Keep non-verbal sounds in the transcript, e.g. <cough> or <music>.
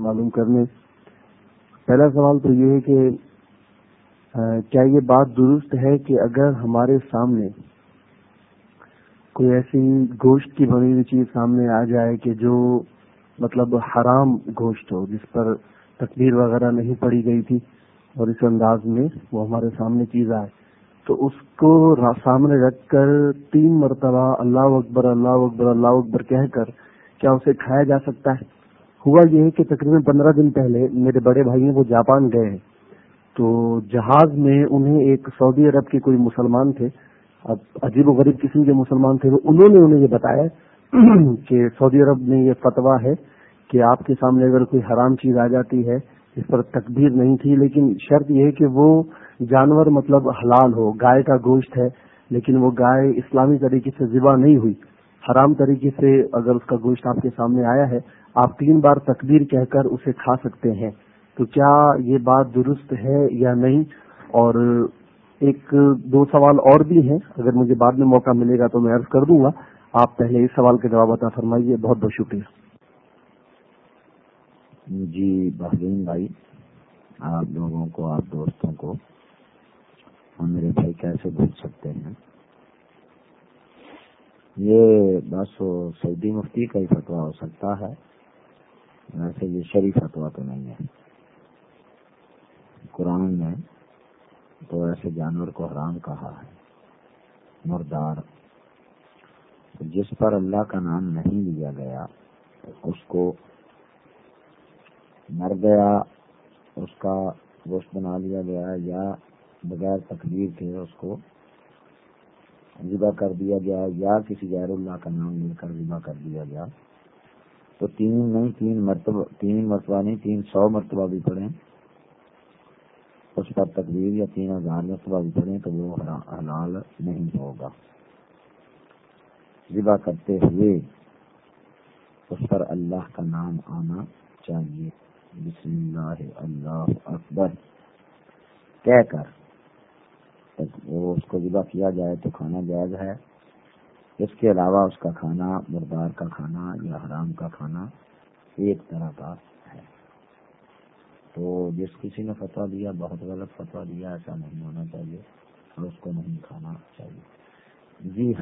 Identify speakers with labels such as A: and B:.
A: معلوم کرنے۔ پہلا سوال تو یہ ہے کہ کیا یہ بات درست ہے کہ اگر ہمارے سامنے کوئی ایسی گوشت کی بنی ہوئی چیز سامنے آ جائے کہ جو مطلب حرام گوشت ہو، جس پر تکبیر وغیرہ نہیں پڑی گئی تھی اور اس انداز میں وہ ہمارے سامنے چیز آئے، تو اس کو سامنے رکھ کر تین مرتبہ اللہ اکبر اللہ اکبر اللہ اکبر کہہ کر کیا اسے کھایا جا سکتا ہے؟ ہوا یہ ہے کہ تقریباً پندرہ دن پہلے میرے بڑے بھائی ہیں، وہ جاپان گئے ہیں۔ تو جہاز میں انہیں ایک سعودی عرب کے کوئی مسلمان تھے، اب عجیب و غریب قسم کے مسلمان تھے انہوں نے انہیں یہ بتایا <clears throat> کہ سعودی عرب میں یہ فتویٰ ہے کہ آپ کے سامنے اگر کوئی حرام چیز آ جاتی ہے، اس پر تکبیر نہیں تھی، لیکن شرط یہ ہے کہ وہ جانور مطلب حلال ہو، گائے کا گوشت ہے، لیکن وہ گائے اسلامی طریقے سے ذبح نہیں ہوئی۔ حرام طریقے سے اگر اس کا گوشت آپ کے سامنے آیا ہے آپ تین بار تکبیر کہہ کر اسے کھا سکتے ہیں۔ تو کیا یہ بات درست ہے یا نہیں؟ اور ایک دو سوال اور بھی ہیں۔ اگر مجھے بعد میں موقع ملے گا تو میں عرض کر دوں گا۔ آپ پہلے اس سوال کے جواب عطا فرمائیے۔ بہت بہت شکریہ۔
B: جی بہرین بھائی، آپ لوگوں کو، آپ دوستوں کو ہم میرے بھائی کیسے بھول سکتے ہیں؟ یہ بس سعودی مفتی کا ہی فتوا ہو سکتا ہے۔ ویسے یہ شریف فتوا تو نہیں ہے۔ قرآن میں تو ایسے جانور کو حرام کہا ہے، مردار۔ جس پر اللہ کا نام نہیں لیا گیا، اس کو مر گیا، اس کا گوشت بنا لیا گیا یا بغیر تقریر کے اس کو ذبح کر دیا گیا یا کسی غیر اللہ کا نام لے کر ذبح کر دیا گیا۔ تو تین نہیں، تین مرتبہ تین مرتبہ نہیں، تین سو مرتبہ بھی پڑھیں۔ اس پر تقریر یا تین ہزار مرتبہ بھی پڑھیں تو وہ حلال نہیں ہوگا۔ ذبح کرتے ہوئے اس پر اللہ کا نام آنا چاہیے۔ بسم اللہ اللہ اکبر۔ کہہ کر وہ اس کو ذبح کیا جائے تو کھانا جائز ہے۔ اس کے علاوہ اس کا کھانا، مردار کا کھانا یا حرام کا کھانا ایک طرح کا ہے۔ تو جس کسی نے فتویٰ دیا، بہت غلط فتویٰ دیا، ایسا نہیں ہونا چاہیے اور اس کو نہیں کھانا چاہیے۔ جی